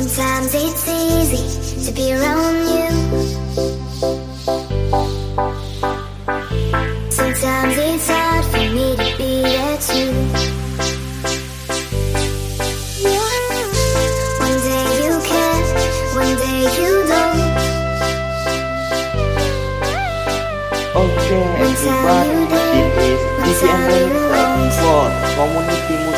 Sometimes it's easy to be around you. Sometimes it's hard for me to be there too. One day you care, one day you don't. Okay, everybody, this is DJ Remix for Community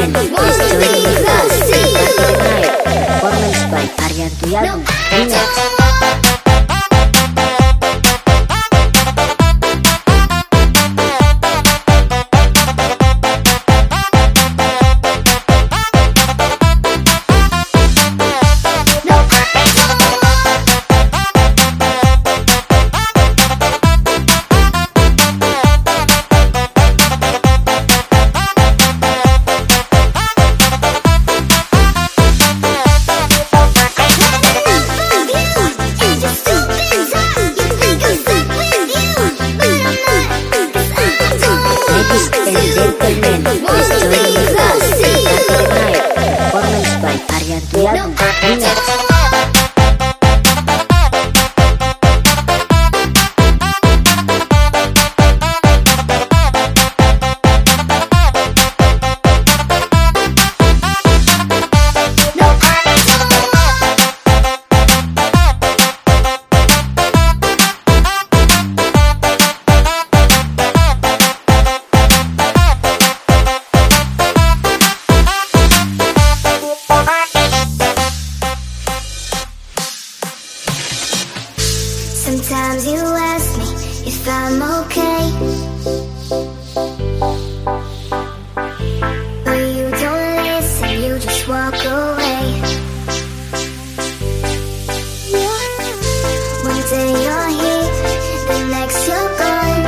Game History see the Sea Performance by Arya Tuyano and gentlemen, it's truly the see you. Sometimes you ask me if I'm okay. But you don't listen, you just walk away. One day you're here, the next you're gone.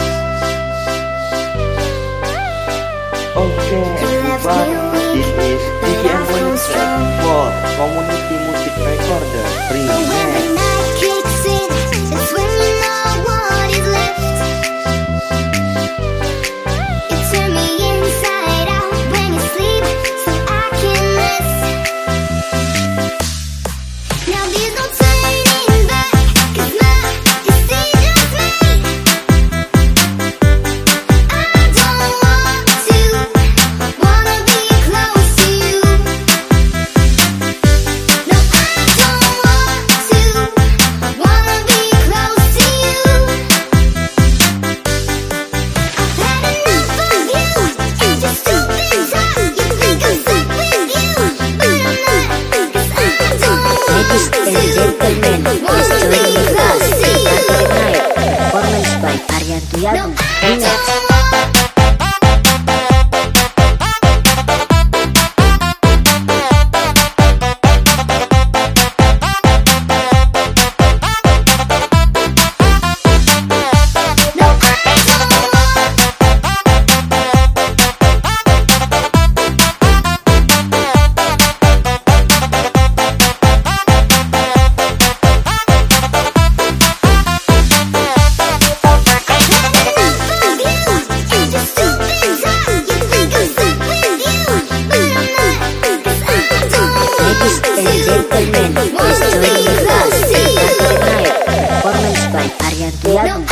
Okay, everybody, this is DJ Remix for Community Music Recorder Remix. Ooh. Performance by Arya Duyana